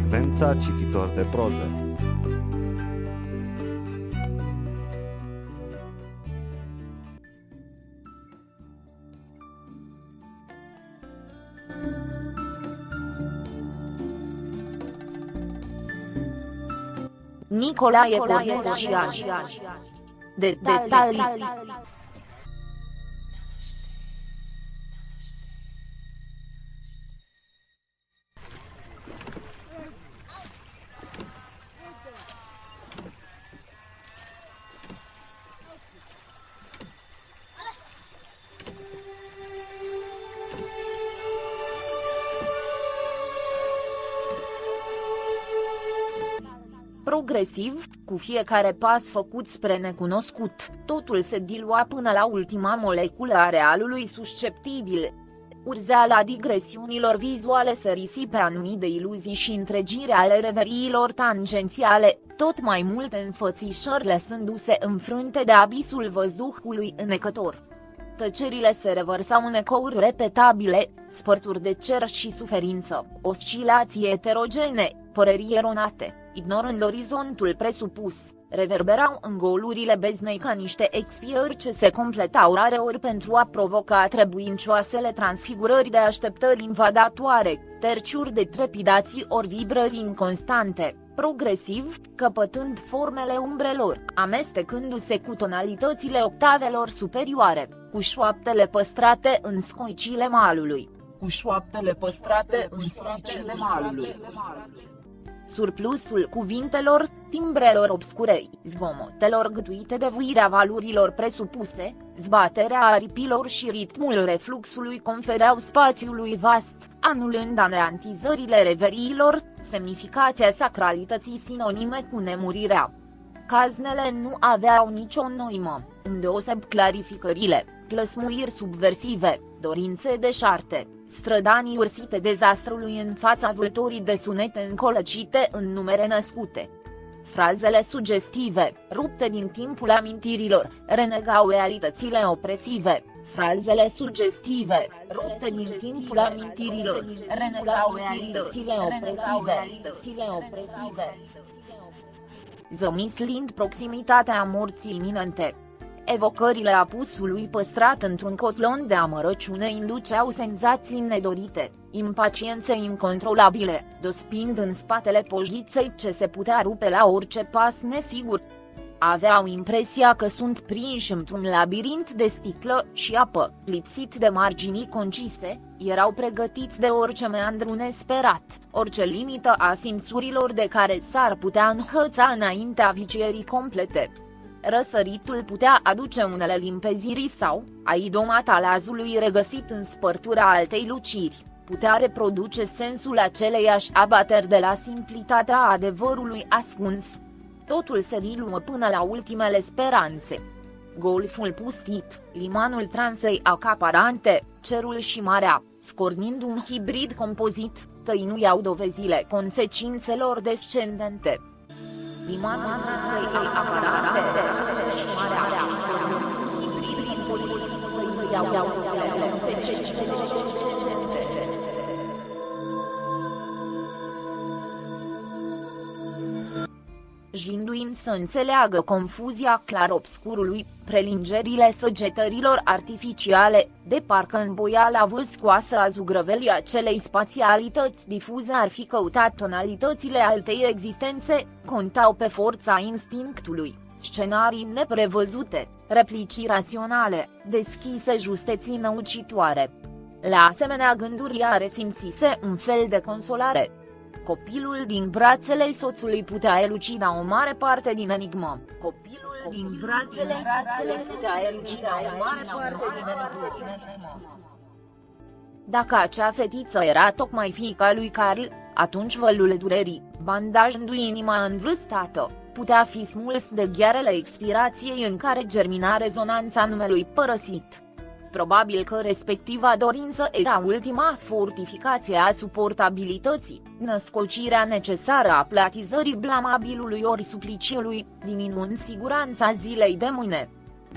Frecvența cititor de proză. Nicolae Cornețian Detalii Progresiv, cu fiecare pas făcut spre necunoscut, totul se dilua până la ultima moleculă a realului susceptibil. Urzeala digresiunilor vizuale se risipe anumit de iluzii și întregire ale reveriilor tangențiale, tot mai multe înfățișări lăsându-se înfrânte de abisul văzduhului înecător. Tăcerile se revărsau în ecouri repetabile, spărturi de cer și suferință, oscilații eterogene, păreri eronate ignorând orizontul presupus, reverberau în golurile beznei ca niște expirări ce se completau rareori pentru a provoca trebuincioasele transfigurări de așteptări invadatoare, terciuri de trepidații ori vibrări inconstante, progresiv, căpătând formele umbrelor, amestecându-se cu tonalitățile octavelor superioare, cu șoaptele păstrate în scoicile malului. Cu șoaptele păstrate în scoicile malului surplusul cuvintelor, timbrelor obscure, zgomotelor gâtuite de vuirea valurilor presupuse, zbaterea aripilor și ritmul refluxului confereau spațiului vast, anulând aneantizările reveriilor, semnificația sacralității sinonime cu nemurirea. Caznele nu aveau nicio noimă, îndeoseb clarificările, plăsmuiri subversive, dorințe deșarte, strădanii ursite dezastrului în fața vâltorii de sunete încolăcite în numere născute. Frazele sugestive, rupte din timpul amintirilor, renegau realitățile opresive. Frazele sugestive, rupte din timpul amintirilor, renegau realitățile opresive. opresive. Zămislind proximitatea morții iminente, Evocările apusului păstrat într-un cotlon de amărăciune induceau senzații nedorite, impaciențe incontrolabile, dospind în spatele pojliței ce se putea rupe la orice pas nesigur. Aveau impresia că sunt prinși într-un labirint de sticlă și apă, lipsit de marginii concise, erau pregătiți de orice meandru nesperat, orice limită a simțurilor de care s-ar putea înhăța înaintea vicierii complete. Răsăritul putea aduce unele limpeziri sau, a idomat al azului regăsit în spărtura altei luciri, putea reproduce sensul aceleiași abateri de la simplitatea adevărului ascuns. Totul se diluă până la ultimele speranțe. Golful pustit, limanul transei acaparante, cerul și marea, scornind un hibrid compozit, tăinuiau dovezile consecințelor descendente limanul masei aparate, și marea, hibrid impozitiv, iau, iau, jinduind să înțeleagă confuzia clar-obscurului, prelingerile săgetărilor artificiale, de parcă în boiala vâscoasă a zugrăvelii acelei spațialități difuze ar fi căutat tonalitățile altei existențe, contau pe forța instinctului, scenarii neprevăzute, replici raționale, deschise justeții năucitoare. La asemenea gânduri ea resimțise un fel de consolare, Copilul din brațele soțului putea elucida o mare parte din enigmă. Copilul din brațele soțului putea elucida o mare parte din enigmă. Dacă acea fetiță era tocmai fiica lui Carl, atunci vălul durerii, bandajându-i inima învârstată, putea fi smuls de ghearele expirației în care germina rezonanța numelui părăsit. Probabil că respectiva dorință era ultima fortificație a suportabilității, născocirea necesară a platizării blamabilului ori supliciului, diminuând siguranța zilei de mâine.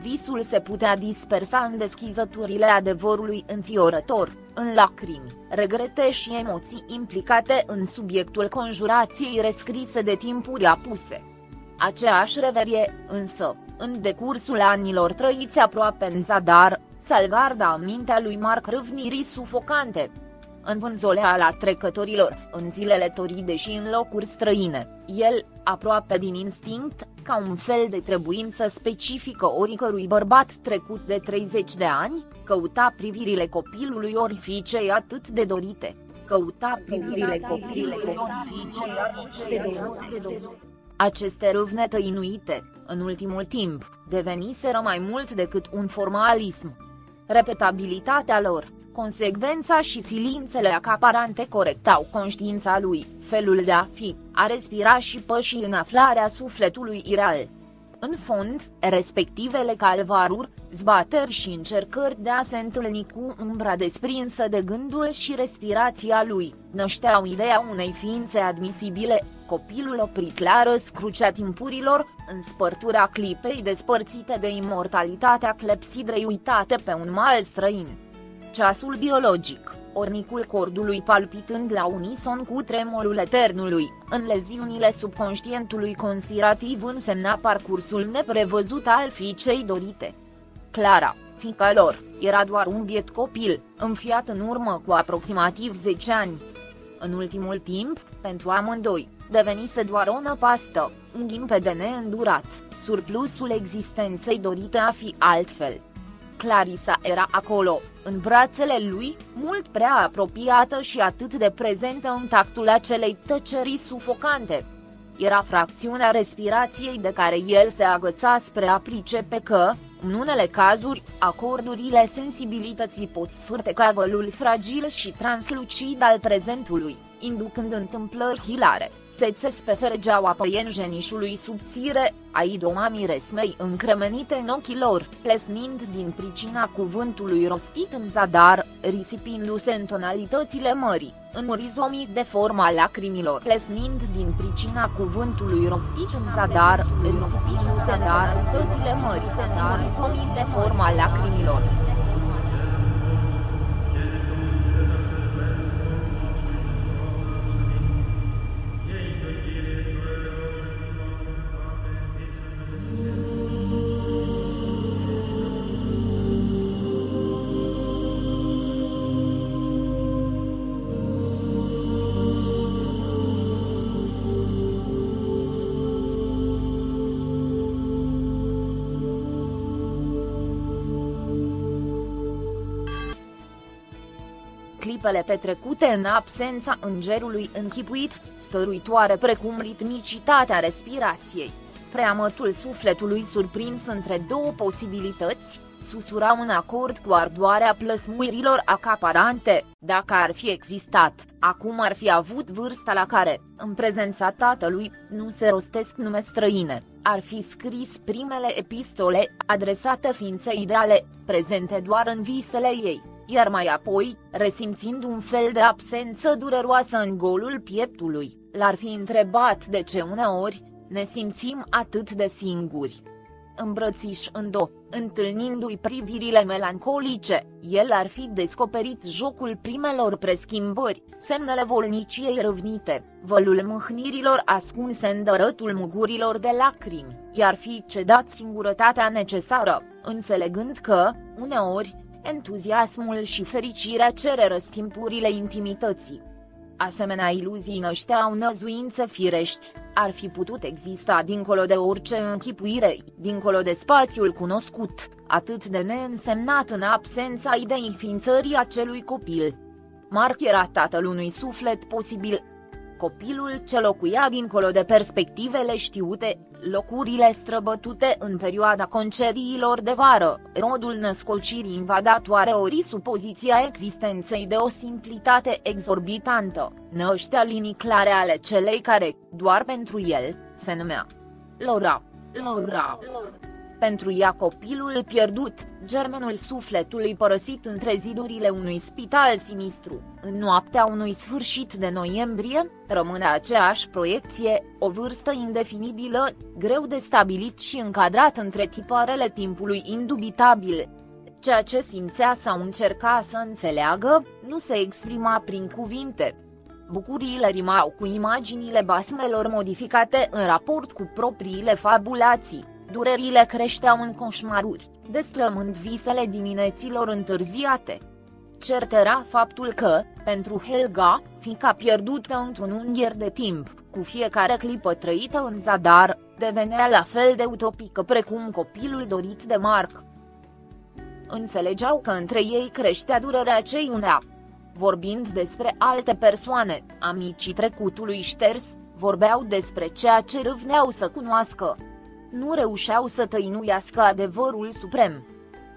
Visul se putea dispersa în deschizăturile adevărului înfiorător, în lacrimi, regrete și emoții implicate în subiectul conjurației rescrise de timpuri apuse. Aceeași reverie, însă, în decursul anilor trăiți aproape în zadar, salvarda mintea lui Mark râvnirii sufocante, în vânzoleala trecătorilor, în zilele toride și în locuri străine, el, aproape din instinct, ca un fel de trebuință specifică oricărui bărbat trecut de 30 de ani, căuta privirile copilului ori fiicei atât de dorite. Căuta privirile copilului ori fiicei atât de dorite. Aceste râvnete inuite, în ultimul timp, deveniseră mai mult decât un formalism. Repetabilitatea lor, consecvența și silințele acaparante corectau conștiința lui, felul de a fi, a respira și păși în aflarea sufletului ireal. În fond, respectivele calvaruri, zbateri și încercări de a se întâlni cu umbra desprinsă de gândul și respirația lui, nășteau ideea unei ființe admisibile, copilul oprit la răscrucea timpurilor, în spărtura clipei despărțite de imortalitatea clepsidrei uitate pe un mal străin ceasul biologic, ornicul cordului palpitând la unison cu tremolul eternului, în leziunile subconștientului conspirativ însemna parcursul neprevăzut al fiicei dorite. Clara, fica lor, era doar un biet copil, înfiat în urmă cu aproximativ 10 ani. În ultimul timp, pentru amândoi, devenise doar o năpastă, un ghimpede neîndurat, surplusul existenței dorite a fi altfel. Clarisa era acolo, în brațele lui, mult prea apropiată și atât de prezentă în tactul acelei tăcerii sufocante. Era fracțiunea respirației de care el se agăța spre a pricepe că, în unele cazuri, acordurile sensibilității pot sfârteca vălul fragil și translucid al prezentului, inducând întâmplări hilare sețe spefergeaua păienjenișului subțire, a idomamii resmei încremenite în ochii lor, plesnind din pricina cuvântului rostit în zadar, risipindu-se în tonalitățile mării, în orizomii de forma lacrimilor, plesnind din pricina cuvântului rostit în zadar, risipindu-se în tonalitățile mării, în orizomii de forma lacrimilor. Clipele petrecute în absența îngerului închipuit, stăruitoare precum ritmicitatea respirației, freamătul sufletului surprins între două posibilități, susura un acord cu ardoarea plăsmuirilor acaparante, dacă ar fi existat, acum ar fi avut vârsta la care, în prezența tatălui, nu se rostesc nume străine, ar fi scris primele epistole, adresate ființei ideale, prezente doar în visele ei iar mai apoi, resimțind un fel de absență dureroasă în golul pieptului, l-ar fi întrebat de ce uneori, ne simțim atât de singuri. Îmbrățiș în do, întâlnindu-i privirile melancolice, el ar fi descoperit jocul primelor preschimbări, semnele volniciei răvnite, vălul mâhnirilor ascunse în dărătul mugurilor de lacrimi, i-ar fi cedat singurătatea necesară, înțelegând că, uneori, entuziasmul și fericirea cere răstimpurile intimității. Asemenea iluzii nășteau năzuințe firești, ar fi putut exista dincolo de orice închipuire, dincolo de spațiul cunoscut, atât de neînsemnat în absența ideii ființării acelui copil. Mark era tatăl unui suflet posibil, copilul ce locuia dincolo de perspectivele știute, locurile străbătute în perioada concediilor de vară, rodul născocirii invadatoare ori supoziția existenței de o simplitate exorbitantă, năștea linii clare ale celei care, doar pentru el, se numea Laura. Laura. Pentru ea copilul pierdut, germenul sufletului părăsit între zidurile unui spital sinistru, în noaptea unui sfârșit de noiembrie, rămâne aceeași proiecție, o vârstă indefinibilă, greu de stabilit și încadrat între tiparele timpului indubitabil. Ceea ce simțea sau încerca să înțeleagă, nu se exprima prin cuvinte. Bucuriile rimau cu imaginile basmelor modificate în raport cu propriile fabulații Durerile creșteau în coșmaruri, destrămând visele dimineților întârziate. Cert era faptul că, pentru Helga, fica pierdută într-un ungher de timp, cu fiecare clipă trăită în zadar, devenea la fel de utopică precum copilul dorit de Mark. Înțelegeau că între ei creștea durerea cei unea. Vorbind despre alte persoane, amicii trecutului șters, vorbeau despre ceea ce râvneau să cunoască nu reușeau să tăinuiască adevărul suprem.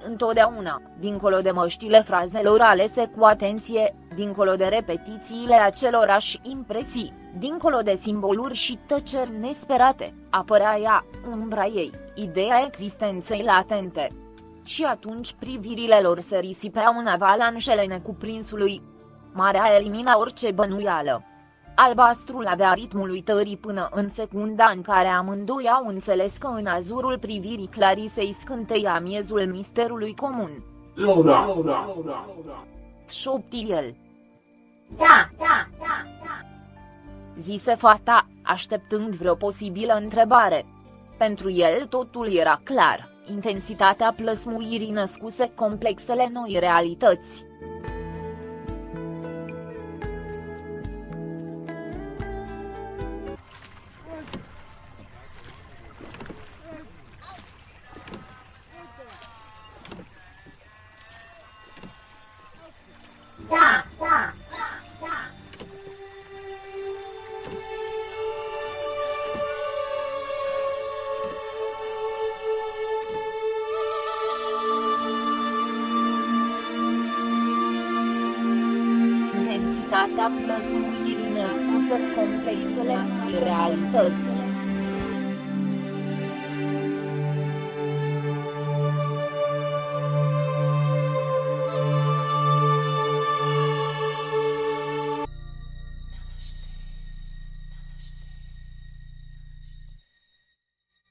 Întotdeauna, dincolo de măștile frazelor alese cu atenție, dincolo de repetițiile acelorași impresii, dincolo de simboluri și tăceri nesperate, apărea ea, umbra ei, ideea existenței latente. Și atunci privirile lor se risipeau în avalanșele necuprinsului. Marea elimina orice bănuială. Albastrul avea ritmul uitării până în secunda în care amândoi au înțeles că în azurul privirii Clarisei scânteia miezul misterului comun. Laura, Laura, Laura, Laura. Șopti el. Da, da, da, da. Zise fata, așteptând vreo posibilă întrebare. Pentru el totul era clar, intensitatea plăsmuirii născuse complexele noi realități. Realitatea plăsmuirii născuse complexele realități.